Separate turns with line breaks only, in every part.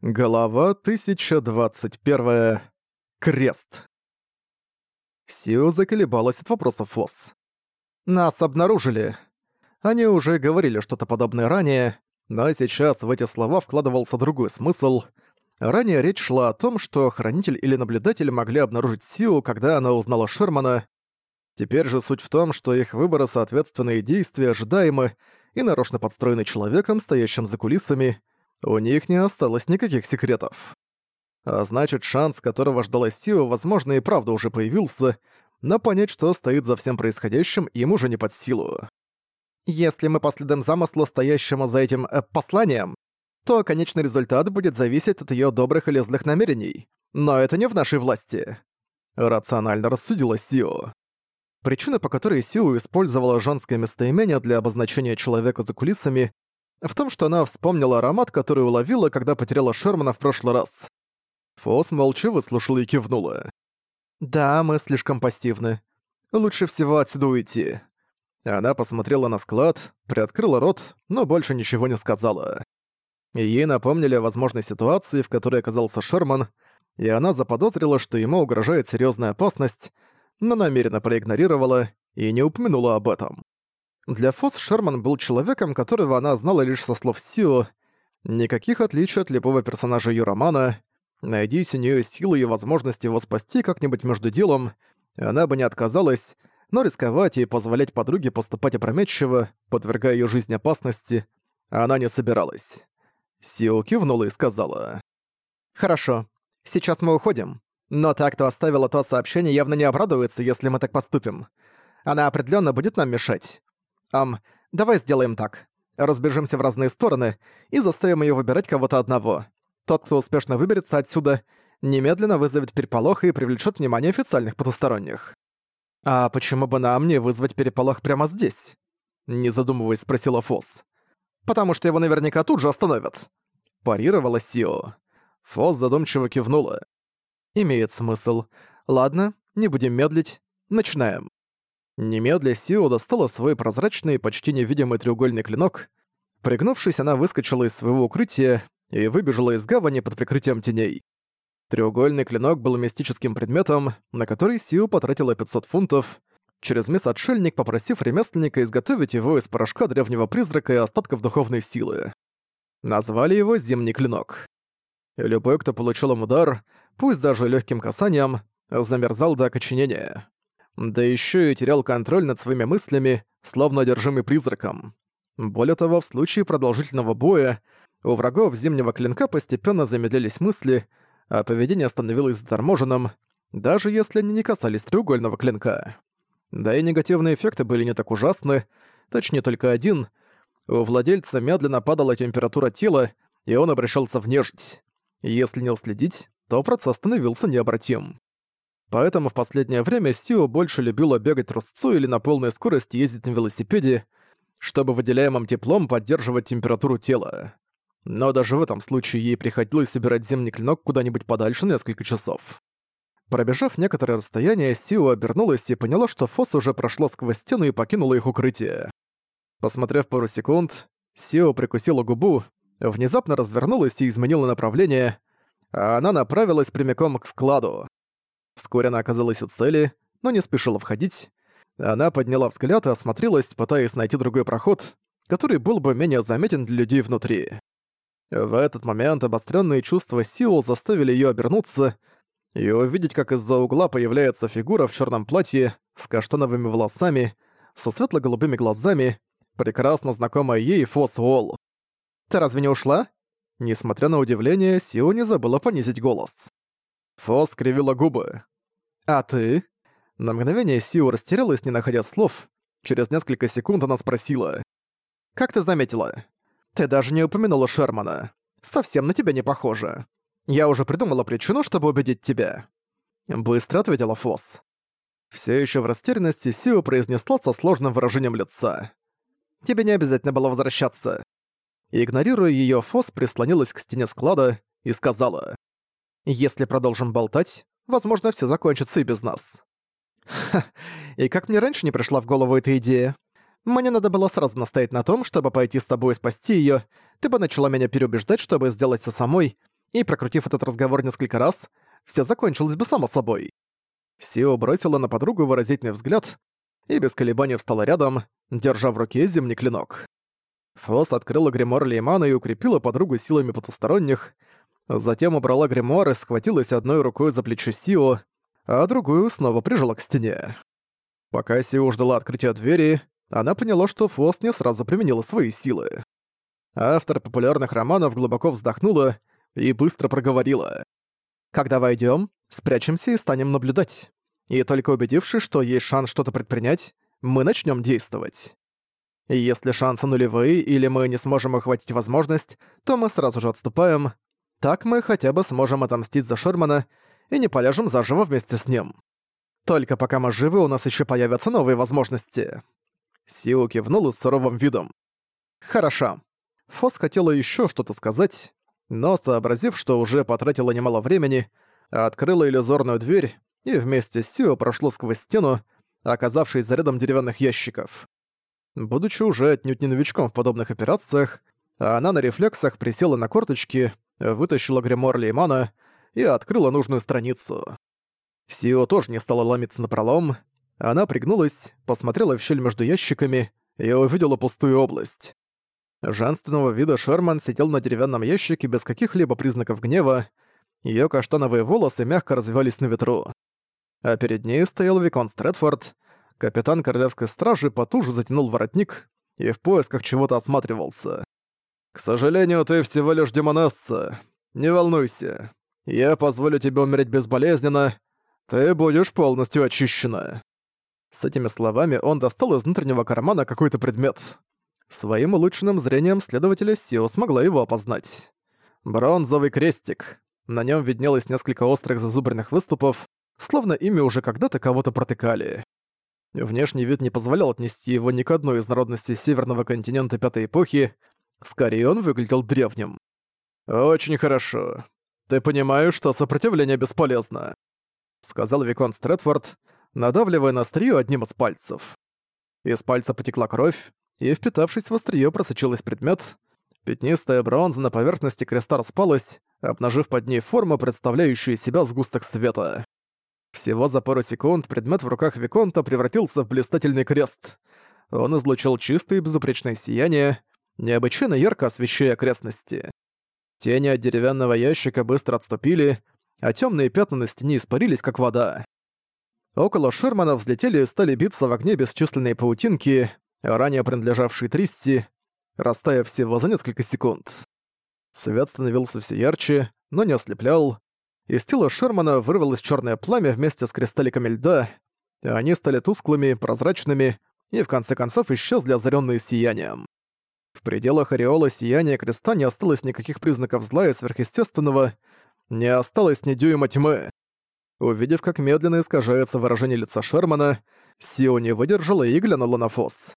Глава 1021. Крест. Сио заколебалась от вопросов Фосс. «Нас обнаружили. Они уже говорили что-то подобное ранее, но сейчас в эти слова вкладывался другой смысл. Ранее речь шла о том, что хранитель или наблюдатель могли обнаружить Сио, когда она узнала Шермана. Теперь же суть в том, что их выборы соответственные действия ожидаемы и нарочно подстроены человеком, стоящим за кулисами — у них не осталось никаких секретов. А значит, шанс, которого ждала Сио, возможно, и правда уже появился, но понять, что стоит за всем происходящим, им уже не под силу. Если мы последуем замыслу, стоящему за этим э, посланием, то конечный результат будет зависеть от ее добрых или злых намерений. Но это не в нашей власти. Рационально рассудила Сио. Причина, по которой Сио использовала женское местоимение для обозначения человека за кулисами, в том, что она вспомнила аромат, который уловила, когда потеряла Шермана в прошлый раз. Фос молча выслушала и кивнула. «Да, мы слишком пассивны. Лучше всего отсюда уйти». Она посмотрела на склад, приоткрыла рот, но больше ничего не сказала. Ей напомнили о возможной ситуации, в которой оказался Шерман, и она заподозрила, что ему угрожает серьезная опасность, но намеренно проигнорировала и не упомянула об этом. Для Фосс Шерман был человеком, которого она знала лишь со слов Сио. Никаких отличий от любого персонажа ее романа. Найдись у нее силы и возможности его спасти как-нибудь между делом, она бы не отказалась, но рисковать и позволять подруге поступать опрометчиво, подвергая ее жизнь опасности, она не собиралась. Сио кивнула и сказала. «Хорошо, сейчас мы уходим. Но та, кто оставила то сообщение, явно не обрадуется, если мы так поступим. Она определенно будет нам мешать. Ам, давай сделаем так. Разбежимся в разные стороны и заставим ее выбирать кого-то одного. Тот, кто успешно выберется отсюда, немедленно вызовет переполох и привлечет внимание официальных потусторонних. «А почему бы нам не вызвать переполох прямо здесь?» Не задумываясь, спросила Фосс. «Потому что его наверняка тут же остановят». Парировала Сио. Фосс задумчиво кивнула. «Имеет смысл. Ладно, не будем медлить. Начинаем». Немедля Сио достала свой прозрачный, почти невидимый треугольный клинок. Пригнувшись, она выскочила из своего укрытия и выбежала из гавани под прикрытием теней. Треугольный клинок был мистическим предметом, на который Сио потратила 500 фунтов, через мисс-отшельник попросив ремесленника изготовить его из порошка древнего призрака и остатков духовной силы. Назвали его «Зимний клинок». Любой, кто получил им удар, пусть даже легким касанием, замерзал до окоченения да еще и терял контроль над своими мыслями, словно одержимый призраком. Более того, в случае продолжительного боя у врагов зимнего клинка постепенно замедлились мысли, а поведение становилось заторможенным, даже если они не касались треугольного клинка. Да и негативные эффекты были не так ужасны, точнее только один. У владельца медленно падала температура тела, и он обращался в нежить. Если не уследить, то процесс становился необратим поэтому в последнее время Сио больше любила бегать трусцу или на полной скорости ездить на велосипеде, чтобы выделяемым теплом поддерживать температуру тела. Но даже в этом случае ей приходилось собирать зимний клинок куда-нибудь подальше на несколько часов. Пробежав некоторое расстояние, Сио обернулась и поняла, что Фос уже прошло сквозь стену и покинула их укрытие. Посмотрев пару секунд, Сио прикусила губу, внезапно развернулась и изменила направление, а она направилась прямиком к складу. Вскоре она оказалась у цели, но не спешила входить. Она подняла взгляд и осмотрелась, пытаясь найти другой проход, который был бы менее заметен для людей внутри. В этот момент обостренные чувства сил заставили ее обернуться и увидеть, как из-за угла появляется фигура в черном платье с каштановыми волосами, со светло-голубыми глазами, прекрасно знакомая ей Фос Уолл. «Ты разве не ушла?» Несмотря на удивление, Сио не забыла понизить голос. Фо скривила губы. «А ты?» На мгновение Сиу растерялась, не находя слов. Через несколько секунд она спросила. «Как ты заметила? Ты даже не упомянула Шермана. Совсем на тебя не похоже. Я уже придумала причину, чтобы убедить тебя». Быстро ответила Фос. Все еще в растерянности Сиу произнесла со сложным выражением лица. «Тебе не обязательно было возвращаться». Игнорируя ее, Фос прислонилась к стене склада и сказала. Если продолжим болтать, возможно, все закончится и без нас. Ха, и как мне раньше не пришла в голову эта идея? Мне надо было сразу настоять на том, чтобы пойти с тобой и спасти ее. Ты бы начала меня переубеждать, чтобы сделать со самой, и, прокрутив этот разговор несколько раз, все закончилось бы само собой. Сио бросила на подругу выразительный взгляд и без колебаний встала рядом, держа в руке зимний клинок. Фос открыла гримор Леймана и укрепила подругу силами потусторонних, Затем убрала гримуар и схватилась одной рукой за плечо Сио, а другую снова прижала к стене. Пока Сио ждала открытия двери, она поняла, что Фост не сразу применила свои силы. Автор популярных романов глубоко вздохнула и быстро проговорила. «Когда войдём, спрячемся и станем наблюдать. И только убедившись, что есть шанс что-то предпринять, мы начнём действовать. Если шансы нулевые или мы не сможем охватить возможность, то мы сразу же отступаем, так мы хотя бы сможем отомстить за Шермана и не поляжем заживо вместе с ним. Только пока мы живы, у нас еще появятся новые возможности». Сиу кивнула с суровым видом. «Хорошо». Фос хотела еще что-то сказать, но, сообразив, что уже потратила немало времени, открыла иллюзорную дверь и вместе с Сио прошло сквозь стену, оказавшись за рядом деревянных ящиков. Будучи уже отнюдь не новичком в подобных операциях, она на рефлексах присела на корточки вытащила гримуар Леймана и открыла нужную страницу. Сио тоже не стала ломиться напролом. Она пригнулась, посмотрела в щель между ящиками и увидела пустую область. Женственного вида Шерман сидел на деревянном ящике без каких-либо признаков гнева, Ее каштановые волосы мягко развивались на ветру. А перед ней стоял Викон Стрэдфорд, капитан королевской стражи потуже затянул воротник и в поисках чего-то осматривался. К сожалению, ты всего лишь демонесса. Не волнуйся. Я позволю тебе умереть безболезненно. Ты будешь полностью очищена». С этими словами он достал из внутреннего кармана какой-то предмет. Своим улучшенным зрением следователя Сио смогла его опознать. Бронзовый крестик. На нем виднелось несколько острых зазубренных выступов, словно ими уже когда-то кого-то протыкали. Внешний вид не позволял отнести его ни к одной из народностей северного континента Пятой Эпохи, Скорее, он выглядел древним. «Очень хорошо. Ты понимаешь, что сопротивление бесполезно», — сказал Викон Стрэдфорд, надавливая на стрию одним из пальцев. Из пальца потекла кровь, и, впитавшись в острие, просочилась предмет. Пятнистая бронза на поверхности креста распалась, обнажив под ней форму, представляющую себя сгусток света. Всего за пару секунд предмет в руках Виконта превратился в блистательный крест. Он излучил чистое и безупречное сияние, необычайно ярко освещая окрестности. Тени от деревянного ящика быстро отступили, а темные пятна на стене испарились, как вода. Около Шермана взлетели и стали биться в огне бесчисленные паутинки, ранее принадлежавшие Тристи, растая всего за несколько секунд. Свет становился все ярче, но не ослеплял. Из тела Шермана вырвалось черное пламя вместе с кристалликами льда, они стали тусклыми, прозрачными и в конце концов исчезли озаренные сиянием. В пределах ореола сияния креста не осталось никаких признаков зла и сверхъестественного, не осталось ни дюйма тьмы. Увидев, как медленно искажается выражение лица Шермана, Сио не выдержала и глянула на Фосс.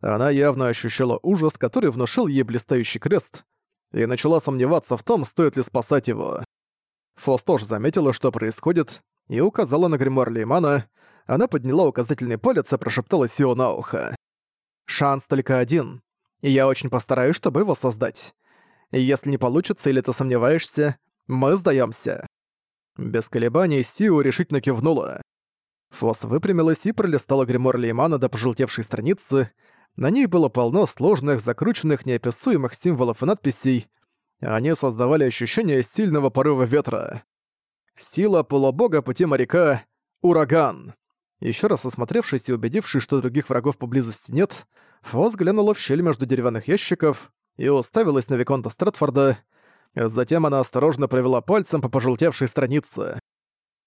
Она явно ощущала ужас, который внушил ей блистающий крест, и начала сомневаться в том, стоит ли спасать его. Фос тоже заметила, что происходит, и указала на гримуар Леймана. Она подняла указательный палец и прошептала Сио на ухо. «Шанс только один я очень постараюсь, чтобы его создать. Если не получится или ты сомневаешься, мы сдаемся. Без колебаний Сиу решительно кивнула. Фос выпрямилась и пролистала гримуар Леймана до пожелтевшей страницы. На ней было полно сложных, закрученных, неописуемых символов и надписей. Они создавали ощущение сильного порыва ветра. «Сила полубога пути моряка — ураган». Еще раз осмотревшись и убедившись, что других врагов поблизости нет, Фос глянула в щель между деревянных ящиков и уставилась на Виконта Стратфорда. Затем она осторожно провела пальцем по пожелтевшей странице.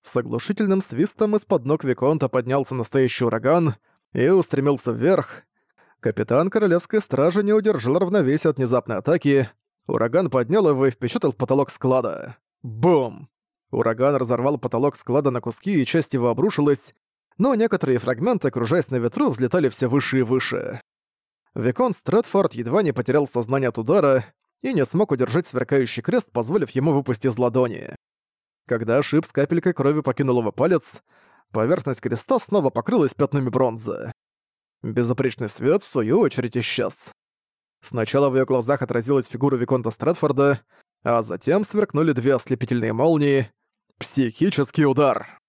С оглушительным свистом из-под ног Виконта поднялся настоящий ураган и устремился вверх. Капитан Королевской Стражи не удержал равновесие от внезапной атаки. Ураган поднял его и впечатал в потолок склада. Бум! Ураган разорвал потолок склада на куски, и часть его обрушилась, но некоторые фрагменты, кружась на ветру, взлетали все выше и выше. Викон Стрэдфорд едва не потерял сознание от удара и не смог удержать сверкающий крест, позволив ему выпустить из ладони. Когда шип с капелькой крови покинул его палец, поверхность креста снова покрылась пятнами бронзы. Безупречный свет, в свою очередь, исчез. Сначала в ее глазах отразилась фигура Виконта Стрэдфорда, а затем сверкнули две ослепительные молнии. Психический удар!